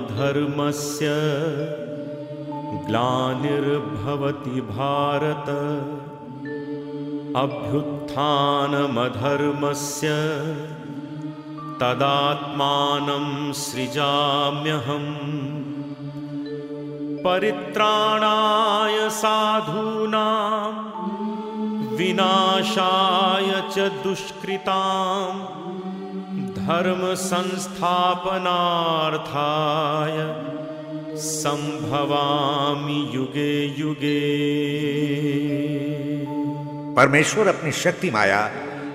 धर्मस्य ग्लानिर्भवति भारत। अभ्युत्थानमधर्मस्य तदात्मानं सृजाम्यहम्। परित्राणाय साधूनां विनाशाय च दुष्कृताम्। धर्म संस्थापनार्थाय संभवामि युगे युगे। परमेश्वर अपनी शक्ति, माया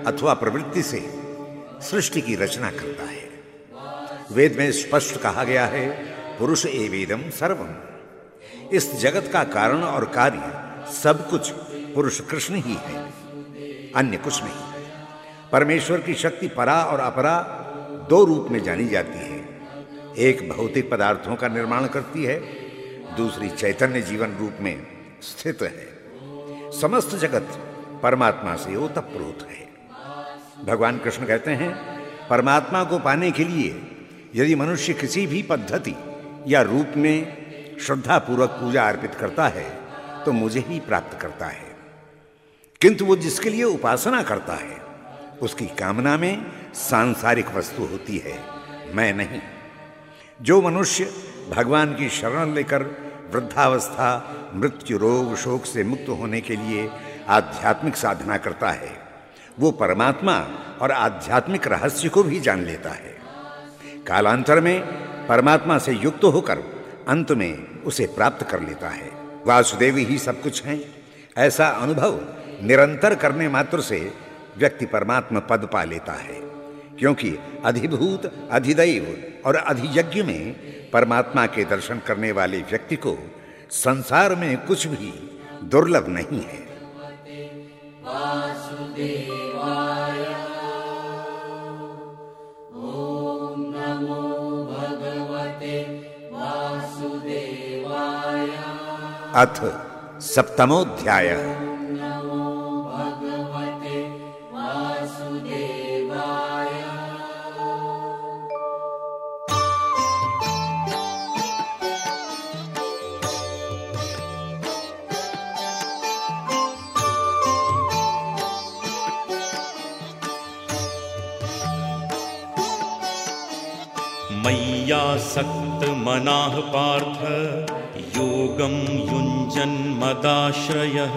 अथवा प्रवृत्ति से सृष्टि की रचना करता है। वेद में स्पष्ट कहा गया है, पुरुष एवेदम सर्वम इस जगत का कारण और कार्य सब कुछ पुरुष कृष्ण ही है, अन्य कुछ नहीं। परमेश्वर की शक्ति परा और अपरा दो रूप में जानी जाती है। एक भौतिक पदार्थों का निर्माण करती है, दूसरी चैतन्य जीवन रूप में स्थित है। समस्त जगत परमात्मा से ओतप्रोत है। भगवान कृष्ण कहते हैं, परमात्मा को पाने के लिए यदि मनुष्य किसी भी पद्धति या रूप में श्रद्धापूर्वक पूजा अर्पित करता है तो मुझे ही प्राप्त करता है। किंतु वो जिसके लिए उपासना करता है, उसकी कामना में सांसारिक वस्तु होती है, मैं नहीं। जो मनुष्य भगवान की शरण लेकर वृद्धावस्था, मृत्यु रोग, शोक से मुक्त होने के लिए आध्यात्मिक साधना करता है, वो परमात्मा और आध्यात्मिक रहस्य को भी जान लेता है। कालांतर में परमात्मा से युक्त होकर अंत में उसे प्राप्त कर लेता है। वासुदेव ही सब कुछ हैं। ऐसा अनुभव निरंतर करने मात्र से व्यक्ति परमात्मा पद पा लेता है। क्योंकि अधिभूत, अधिदैव और अधियज्ञ में परमात्मा के दर्शन करने वाले व्यक्ति को संसार में कुछ भी दुर्लभ नहीं है। अथ सप्तमोध्याय मय्यासक्तमनाः पार्थ योगं युञ्जन्मदाश्रयः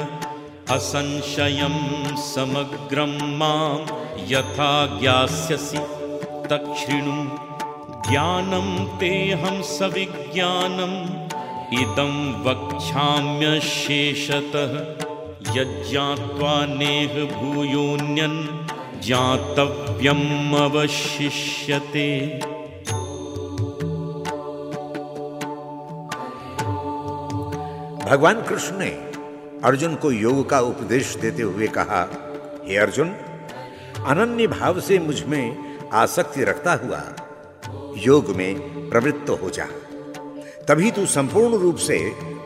असंशयं समग्रं मां यथा ज्ञास्यसि तच्छृणु ज्ञानं तेऽहं सविज्ञानम् इदं वक्ष्याम्यशेषतः। यज्ञात्वा नेह भूयोऽन्यन् ज्ञातव्यम् अवशिष्यते भगवान कृष्ण ने अर्जुन को योग का उपदेश देते हुए कहा, हे अर्जुन, अनन्य भाव से मुझमें आसक्ति रखता हुआ योग में प्रवृत्त हो जा। तभी तू संपूर्ण रूप से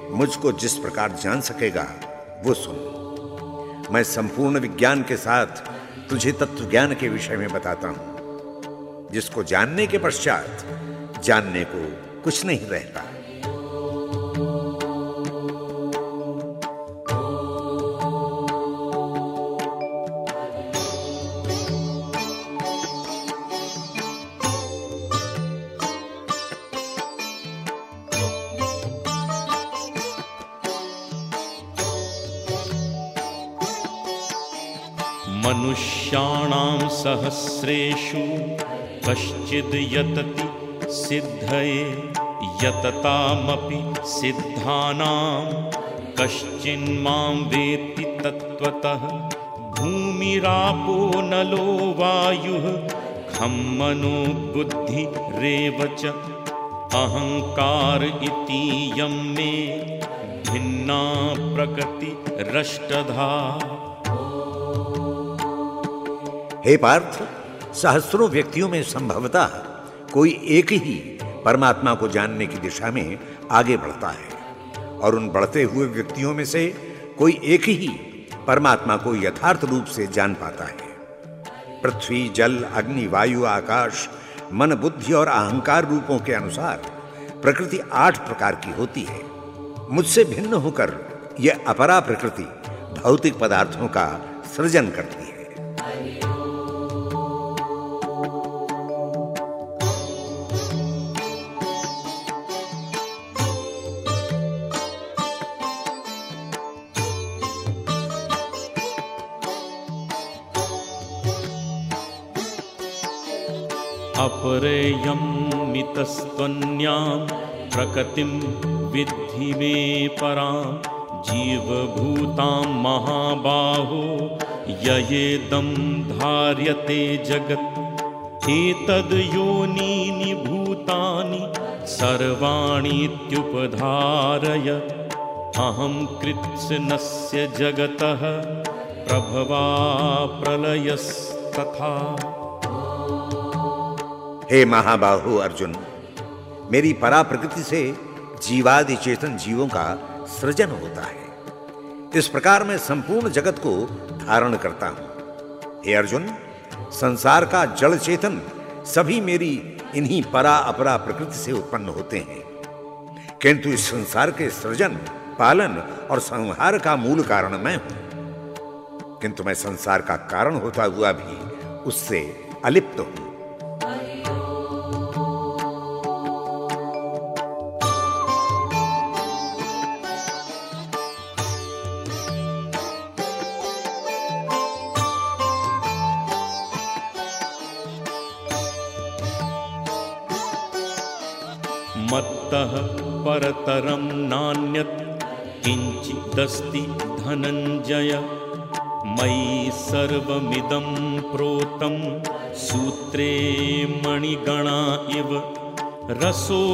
मुझको जिस प्रकार जान सकेगा, वो सुन। मैं संपूर्ण विज्ञान के साथ तुझे तत्व ज्ञान के विषय में बताता हूँ, जिसको जानने के पश्चात जानने को कुछ नहीं रहता। सहस्रेषु कश्चिद् यतति सिद्धये, यततामपि सिद्धानां। कश्चिन्मां वेत्ति तत्त्वतः भूमिरापो नलो वायुः, खं मनो बुद्धिरेव च अहङ्कार मे भिन्ना प्रकृति रष्टधा। हे पार्थ सहस्रों व्यक्तियों में संभवतः कोई एक ही परमात्मा को जानने की दिशा में आगे बढ़ता है। और उन बढ़ते हुए व्यक्तियों में से कोई एक ही परमात्मा को यथार्थ रूप से जान पाता है। पृथ्वी, जल, अग्नि, वायु, आकाश, मन, बुद्धि और अहंकार रूपों के अनुसार प्रकृति आठ प्रकार की होती है। मुझसे भिन्न होकर यह अपरा प्रकृति भौतिक पदार्थों का सृजन करती है। अपरेयं मितस्त्वन्यां प्रकृतिं विद्धि मे परां जीवभूतां महाबाहो ययेदं धार्यते जगत् एतद् योनीनि भूतानि सर्वाणीत्युपधारय। अहं कृत्स्नस्य जगतः प्रभवा प्रलयस्तथा हे महाबाहु अर्जुन, मेरी परा प्रकृति से जीवादि चेतन जीवों का सृजन होता है। इस प्रकार मैं संपूर्ण जगत को धारण करता हूँ। हे अर्जुन, संसार का जड़ चेतन सभी मेरी इन्हीं परा अपरा प्रकृति से उत्पन्न होते हैं। किंतु इस संसार के सृजन, पालन और संहार का मूल कारण मैं हूँ। किंतु मैं संसार का कारण होता हुआ भी उससे अलिप्त हूँ।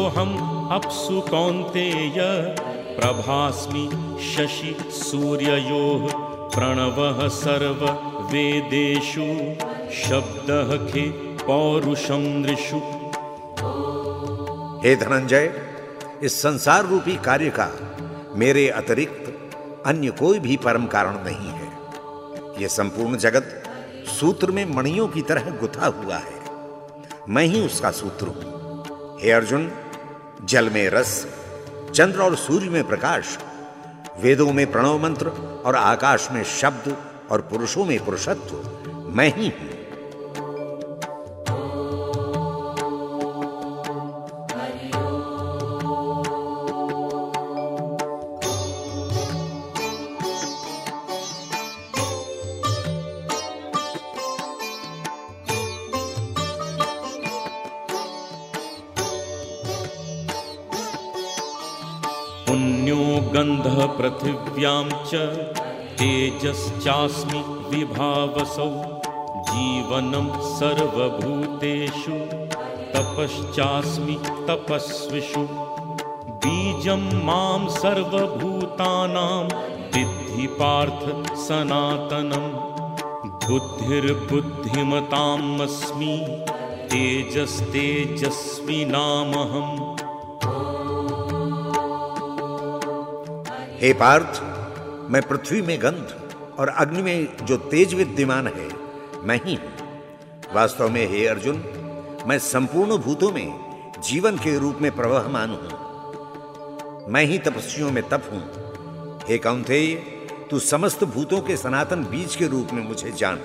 रसोऽहम् अप्सु कौन्तेय प्रभास्मि शशि सूर्ययोः प्रणवः सर्ववेदेषु शब्दः खे पौरुषं नृषु हे धनंजय, इस संसार रूपी कार्य का मेरे अतिरिक्त अन्य कोई भी परम कारण नहीं है। यह संपूर्ण जगत सूत्र में मणियों की तरह गुथा हुआ है। मैं ही उसका सूत्र हूँ। हे अर्जुन जल में रस, चंद्र और सूर्य में प्रकाश, वेदों में प्रणव मंत्र और आकाश में शब्द और पुरुषों में पुरुषत्व, मैं ही हूँ। गन्धः पृथिव्यां च तेजश्चास्मि विभावसौ। जीवनं सर्वभूतेषु बीजं माँ सर्वभूतानां, विद्धि पार्थ सनातनम् बुद्धिर्बुद्धिमतामस्मि, तेजस्तेजस्विनामहम्। हे पार्थ, मैं पृथ्वी में गंध और अग्नि में जो तेज विद्यमान है, मैं ही हूँ। वास्तव में हे अर्जुन, मैं संपूर्ण भूतों में जीवन के रूप में प्रवहमान हूँ। मैं ही तपस्वियों में तप हूँ। हे कौंतेय, तू समस्त भूतों के सनातन बीज के रूप में मुझे जान।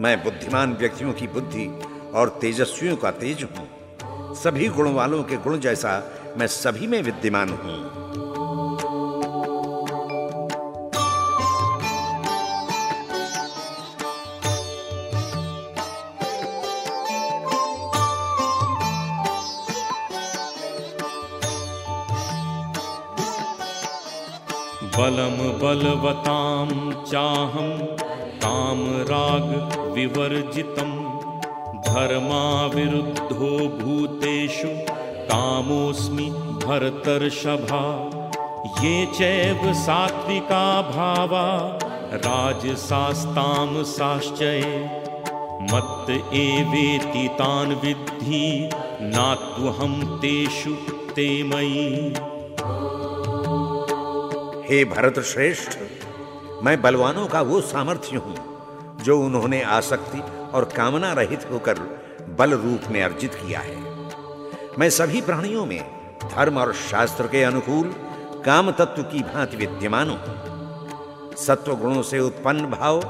मैं बुद्धिमान व्यक्तियों की बुद्धि और तेजस्वियों का तेज हूँ। सभी गुण वालों के गुण जैसा मैं सभी में विद्यमान हूँ। बलम बलवतां चाहं कामराग विवर्जितं। धर्माविरुद्धो भूतेषु कामोऽस्मि भरतर्षभा। ये चैव सात्विका भावा राजसास्तामसाश्चये मत्त एवेति तान् विद्धि, नात्वहं तेषु ते मयि। हे भरत श्रेष्ठ मैं बलवानों का वो सामर्थ्य हूँ, जो उन्होंने आसक्ति और कामना रहित होकर बल रूप में अर्जित किया है। मैं सभी प्राणियों में धर्म और शास्त्र के अनुकूल, काम तत्व की भांति विद्यमान हूँ। सत्व गुणों से उत्पन्न भाव,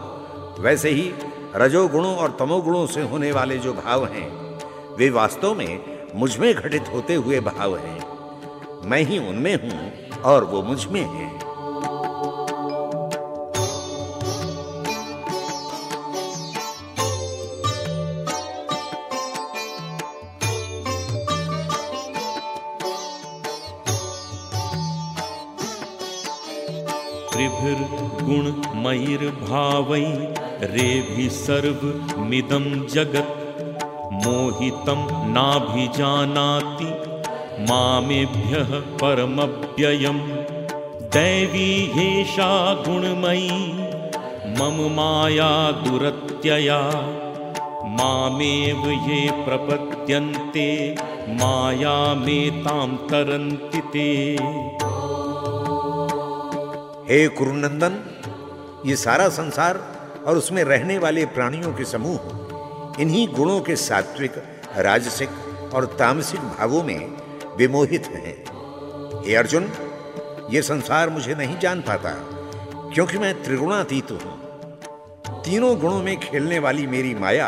वैसे ही रजोगुणों और तमोगुणों से होने वाले जो भाव हैं, वे वास्तव में मुझमें घटित होते हुए भाव हैं। मैं ही उनमें हूँ और वो मुझमें है त्रिभिर्गुणमयिर्भावै रेभि सर्वमिदं जगत्। मोहितं नाभिजानाति मामेभ्यः परमव्ययम्। दैवी हेषा गुणमयी मम माया दुरत्यया। मामेव ये प्रपद्यन्ते मायामेतां तरन्ति ते। हे कुरुनंदन ये सारा संसार और उसमें रहने वाले प्राणियों के समूह इन्हीं गुणों के सात्विक, राजसिक और तामसिक भावों में विमोहित हैं। हे अर्जुन, ये संसार मुझे नहीं जान पाता, क्योंकि मैं त्रिगुणातीत हूँ। तीनों गुणों में खेलने वाली मेरी माया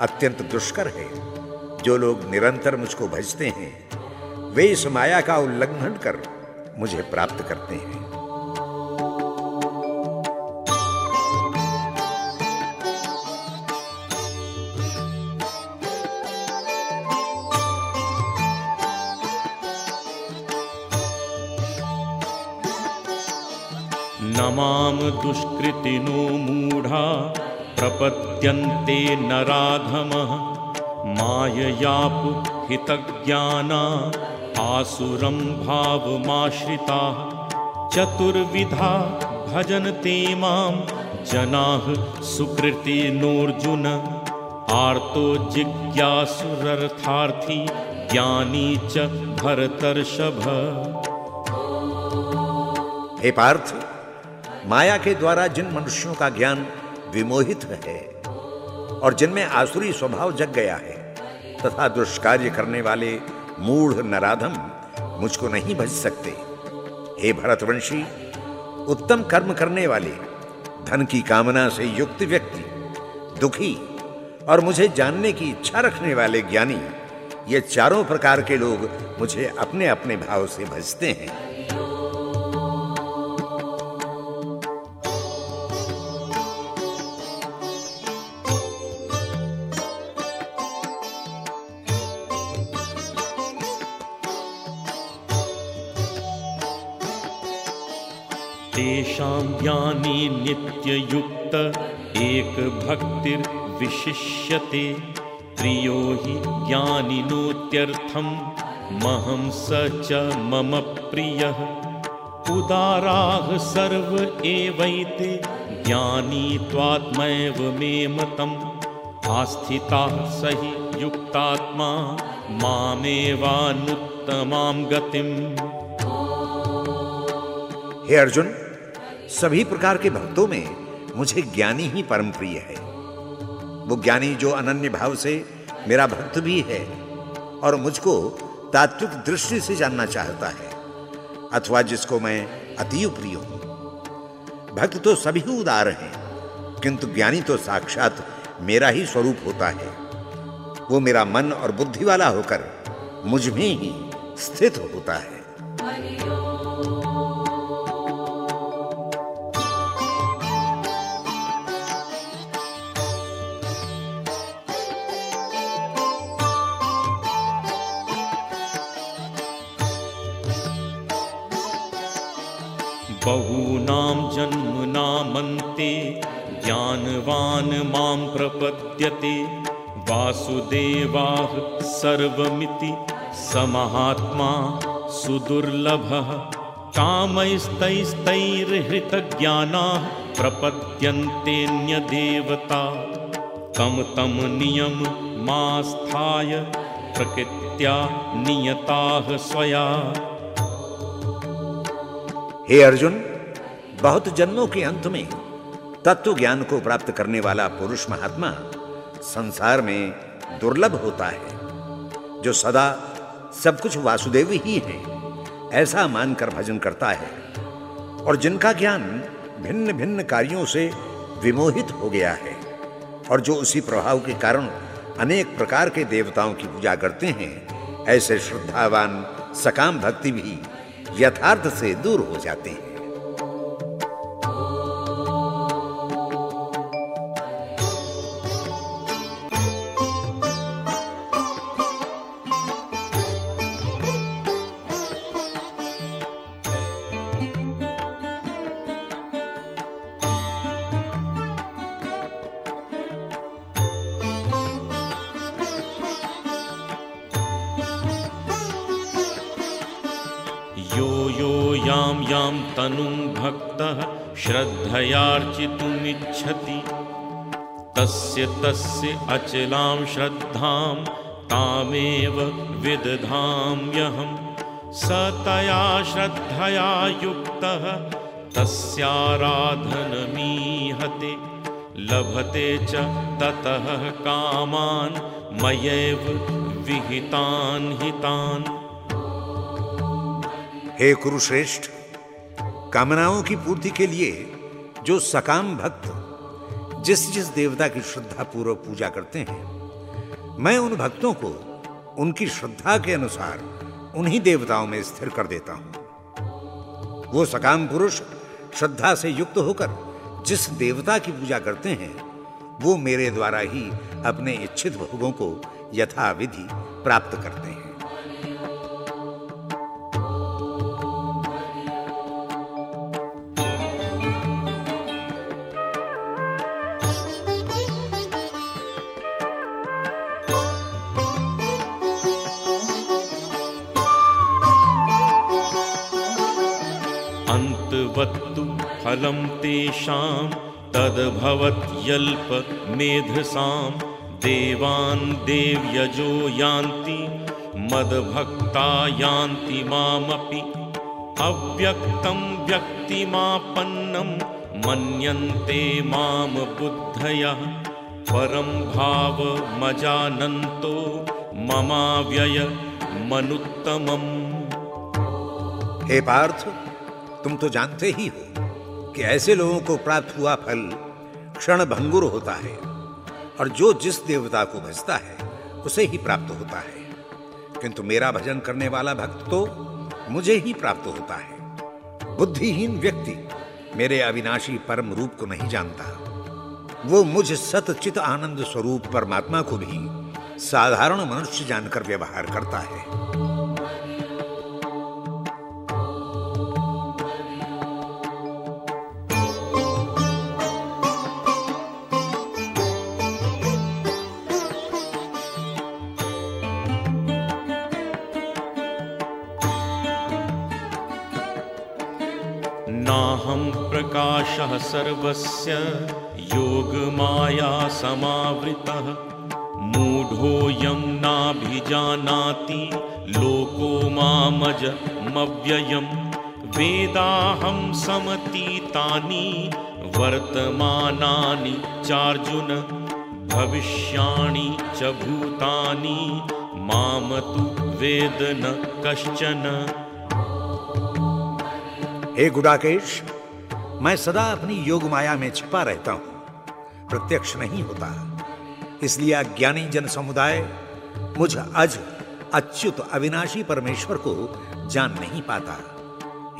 अत्यंत दुष्कर है। जो लोग निरंतर मुझको भजते हैं, वे इस माया का उल्लंघन कर मुझे प्राप्त करते हैं। दुष्कृतिनो मूढा, प्रपद्यन्ते नराधमः। माययापुहितज्ञाना आसुरं भावमाश्रिताः। चतुर्विधा भजन्ते माँ, जनाः सुकृतिनोऽर्जुन। आर्तो जिज्ञासुरर्थार्थी, ज्ञानी च भरतर्षभ। हे पार्थ माया के द्वारा जिन मनुष्यों का ज्ञान विमोहित है और जिनमें आसुरी स्वभाव जग गया है तथा दुष्कार्य करने वाले मूढ़ नराधम मुझको नहीं भज सकते। हे भरतवंशी, उत्तम कर्म करने वाले, धन की कामना से युक्त व्यक्ति, दुखी और मुझे जानने की इच्छा रखने वाले ज्ञानी, ये चारों प्रकार के लोग मुझे अपने अपने भाव से भजते हैं। तेषां ज्ञानी नित्ययुक्त एकभक्तिर्विशिष्यते प्रियो हि ज्ञानिनोत्यर्थं महं स च मम प्रियः। उदाराः सर्व एवैते। ज्ञानी त्वात्मैव मे मतम्। आस्थिताः स हि युक्तात्मा। मामेवानुत्तमां गतिम्। हे अर्जुन सभी प्रकार के भक्तों में मुझे ज्ञानी ही परम प्रिय है। वो ज्ञानी जो अनन्य भाव से मेरा भक्त भी है और मुझको तात्विक दृष्टि से जानना चाहता है, अथवा जिसको मैं अतीव प्रिय हूँ। भक्त तो सभी उदार हैं, किंतु ज्ञानी तो साक्षात मेरा ही स्वरूप होता है। वो मेरा मन और बुद्धि वाला होकर मुझमें ही स्थित होता है। बहूनां जन्मनामन्ते ज्ञानवान् मां प्रपद्यते वासुदेवाः सर्वमिति समहात्मा सुदुर्लभः कामैस्तैस्तैर्हृतज्ञानाः प्रपद्यन्तेऽन्यदेवता। तं तं नियममास्थाय प्रकृत्या नियताः स्वया हे अर्जुन, बहुत जन्मों के अंत में तत्व ज्ञान को प्राप्त करने वाला पुरुष महात्मा संसार में दुर्लभ होता है, जो सदा सब कुछ वासुदेव ही है, ऐसा मानकर भजन करता है और जिनका ज्ञान भिन्न भिन्न कार्यों से विमोहित हो गया है और जो उसी प्रभाव के कारण अनेक प्रकार के देवताओं की पूजा करते हैं, ऐसे श्रद्धावान, सकाम भक्ति भी यथार्थ से दूर हो जाते हैं। तस्य तस्य अचलां श्रद्धां, तामेव विदधाम्यहं। स तया श्रद्धया युक्तः, तस्याराधनमीहते, लभते च ततः कामान्, मयैव विहितान् हितान्। हे कुरुश्रेष्ठ, कामनाओं की पूर्ति के लिए जो सकाम भक्त जिस जिस देवता की श्रद्धा पूर्वक पूजा करते हैं, मैं उन भक्तों को उनकी श्रद्धा के अनुसार उन्हीं देवताओं में स्थिर कर देता हूँ। वो सकाम पुरुष श्रद्धा से युक्त होकर जिस देवता की पूजा करते हैं, वो मेरे द्वारा ही अपने इच्छित भोगों को यथाविधि प्राप्त करते हैं। अन्तवत्तु फलं तेषां तद्भवत्यल्पमेधसां देवान् देव्यजो यान्ति, मद्भक्ता यान्ति मामपि। अव्यक्तं व्यक्तिमापन्नं मन्यन्ते माँ बुद्धयः। परं भावमजानन्तो ममाव्यय मनुत्तमम्। हे पार्थ तुम तो जानते ही हो कि ऐसे लोगों को प्राप्त हुआ फल क्षण भंगुर होता है और जो जिस देवता को भजता है, उसे ही प्राप्त होता है। किंतु मेरा भजन करने वाला भक्त तो मुझे ही प्राप्त होता है। बुद्धिहीन व्यक्ति मेरे अविनाशी परम रूप को नहीं जानता। वो मुझ सतचित आनंद स्वरूप परमात्मा को भी साधारण मनुष्य जानकर व्यवहार करता है। सर्वस्य योगमाया समावृतः मूढोऽयं नाभिजानाति लोको मामजमव्ययम् वेदाहं समतीतानि वर्तमानानि चार्जुन, भविष्याणि च भूतानि। माम तु वेद न कश्चन। हे गुडाकेश मैं सदा अपनी योग माया में छिपा रहता हूँ। प्रत्यक्ष नहीं होता। इसलिए अज्ञानी जन समुदाय मुझ अज अच्युत अविनाशी परमेश्वर को जान नहीं पाता।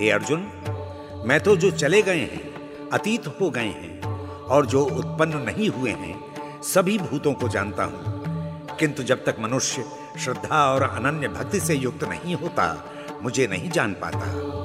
हे अर्जुन, मैं तो जो चले गए हैं, अतीत हो गए हैं, और जो उत्पन्न नहीं हुए हैं, सभी भूतों को जानता हूँ। किंतु जब तक मनुष्य श्रद्धा और अनन्य भक्ति से युक्त नहीं होता, मुझे नहीं जान पाता।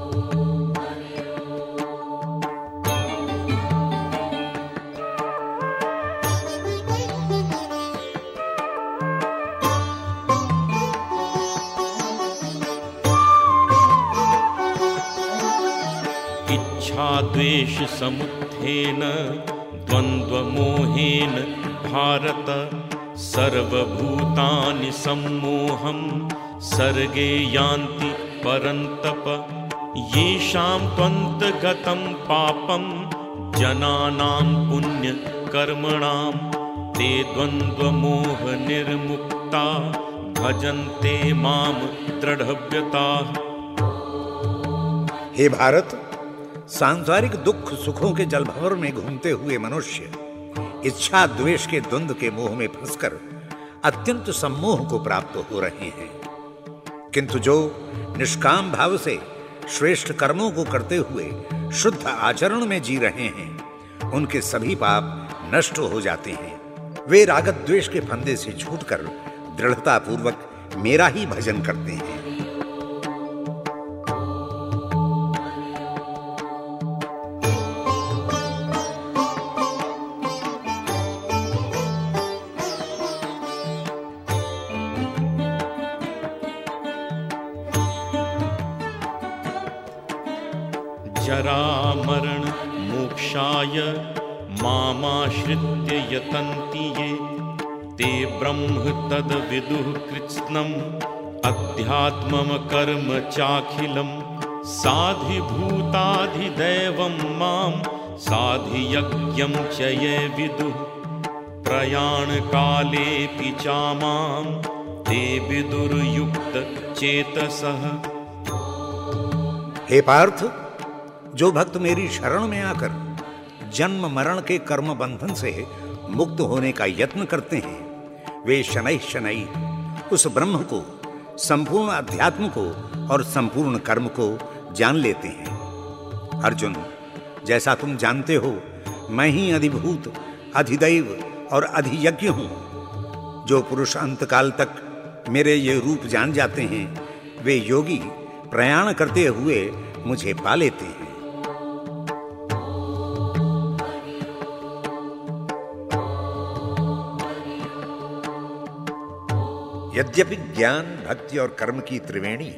इच्छाद्वेषसमुत्थेन द्वन्द्वमोहेन भारत, सर्वभूतानि सम्मोहं, सर्गे यान्ति परन्तप। येषां त्वन्तगतं पापं, जनानां पुण्यकर्मणां, ते द्वन्द्वमोहनिर्मुक्ता, भजन्ते माँ दृढव्यताः। हे भारत सांसारिक दुख सुखों के जलभवर में घूमते हुए मनुष्य इच्छा द्वेष के द्वंद के मोह में फंसकर अत्यंत सम्मोह को प्राप्त हो रहे हैं। किंतु जो निष्काम भाव से श्रेष्ठ कर्मों को करते हुए शुद्ध आचरण में जी रहे हैं, उनके सभी पाप नष्ट हो जाते हैं। वे रागत द्वेष के फंदे से छूटकर दृढ़ता पूर्वक मेरा ही भजन करते हैं। तद्विदुः कृत्स्नम् अध्यात्मम कर्म चाखिलम् साधिभूताधिदैवं माँ साधियज्ञं च ये विदुः। प्रयाणकालेऽपि चामां ते विदुर्युक्तचेतसः हे पार्थ, जो भक्त मेरी शरण में आकर जन्म मरण के कर्म बंधन से मुक्त होने का यत्न करते हैं वे शनै शनै उस ब्रह्म को, संपूर्ण अध्यात्म को और संपूर्ण कर्म को जान लेते हैं। अर्जुन, जैसा तुम जानते हो, मैं ही अधिभूत, अधिदैव और अधियज्ञ हूँ। जो पुरुष अंतकाल तक मेरे ये रूप जान जाते हैं, वे योगी प्रयाण करते हुए मुझे पा लेते हैं। यद्यपि ज्ञान, भक्ति और कर्म की त्रिवेणी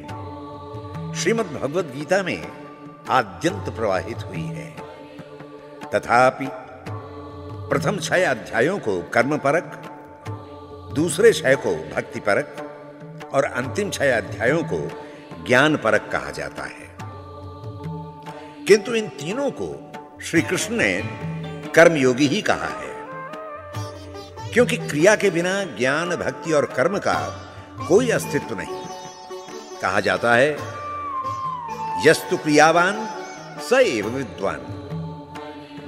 श्रीमद् भगवद गीता में आद्यंत प्रवाहित हुई है। तथापि प्रथम छह अध्यायों को कर्म परक दूसरे छह को भक्ति परक और अंतिम छह अध्यायों को ज्ञान परक कहा जाता है। किंतु इन तीनों को श्री कृष्ण ने कर्मयोगी ही कहा है। क्योंकि क्रिया के बिना ज्ञान, भक्ति और कर्म का कोई अस्तित्व नहीं। कहा जाता है, यस्तु क्रियावान, स एव विद्वान।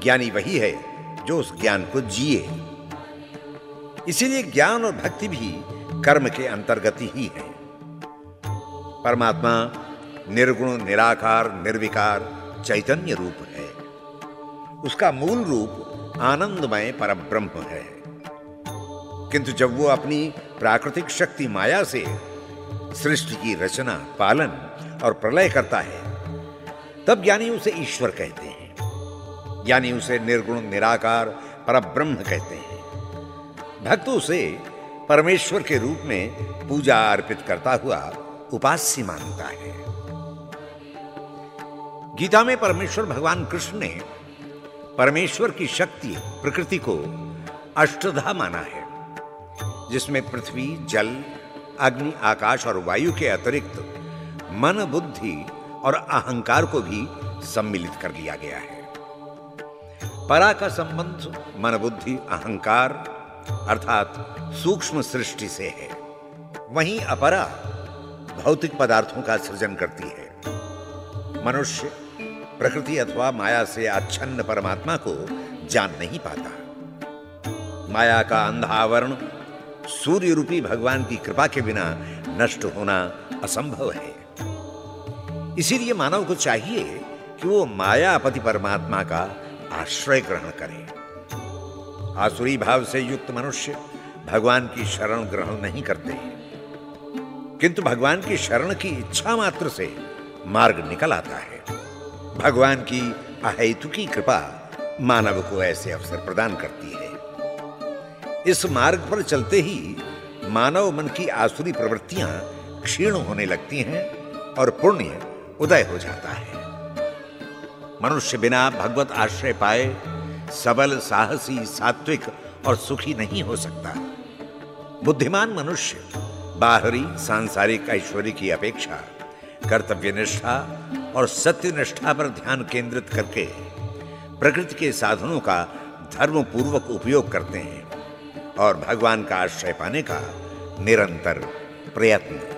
ज्ञानी वही है जो उस ज्ञान को जिए। इसीलिए ज्ञान और भक्ति भी कर्म के अंतर्गत ही है। परमात्मा निर्गुण, निराकार, निर्विकार, चैतन्य रूप है। उसका मूल रूप आनंदमय परब्रह्म है। किंतु जब वो अपनी प्राकृतिक शक्ति माया से सृष्टि की रचना, पालन और प्रलय करता है, तब ज्ञानी उसे ईश्वर कहते हैं। ज्ञानी उसे निर्गुण, निराकार, परब्रह्म कहते हैं। भक्त उसे परमेश्वर के रूप में पूजा अर्पित करता हुआ उपास्य मानता है। गीता में परमेश्वर भगवान कृष्ण ने परमेश्वर की शक्ति, प्रकृति को अष्टधा माना है। जिसमें पृथ्वी, जल, अग्नि, आकाश और वायु के अतिरिक्त मन, बुद्धि और अहंकार को भी सम्मिलित कर लिया गया है। परा का संबंध मन, बुद्धि, अहंकार अर्थात सूक्ष्म सृष्टि से है। वहीं अपरा भौतिक पदार्थों का सृजन करती है। मनुष्य, प्रकृति अथवा माया से आच्छन्न परमात्मा को जान नहीं पाता। माया का अंधावरण सूर्य रूपी भगवान की कृपा के बिना नष्ट होना असंभव है। इसीलिए मानव को चाहिए कि वो मायापति परमात्मा का आश्रय ग्रहण करे। आसुरी भाव से युक्त मनुष्य भगवान की शरण ग्रहण नहीं करते। किंतु भगवान की शरण की इच्छा मात्र से मार्ग निकल आता है। भगवान की अहेतुकी कृपा मानव को ऐसे अवसर प्रदान करती है। इस मार्ग पर चलते ही मानव मन की आसुरी प्रवृत्तियाँ क्षीण होने लगती हैं और पुण्य उदय हो जाता है। मनुष्य बिना भगवत आश्रय पाए सबल, साहसी, सात्विक और सुखी नहीं हो सकता। बुद्धिमान मनुष्य बाहरी, सांसारिक, ऐश्वर्य की अपेक्षा कर्तव्य निष्ठा और सत्य निष्ठा पर ध्यान केंद्रित करके प्रकृति के साधनों का धर्म पूर्वक उपयोग करते हैं। और भगवान का आश्रय पाने का निरंतर प्रयत्न।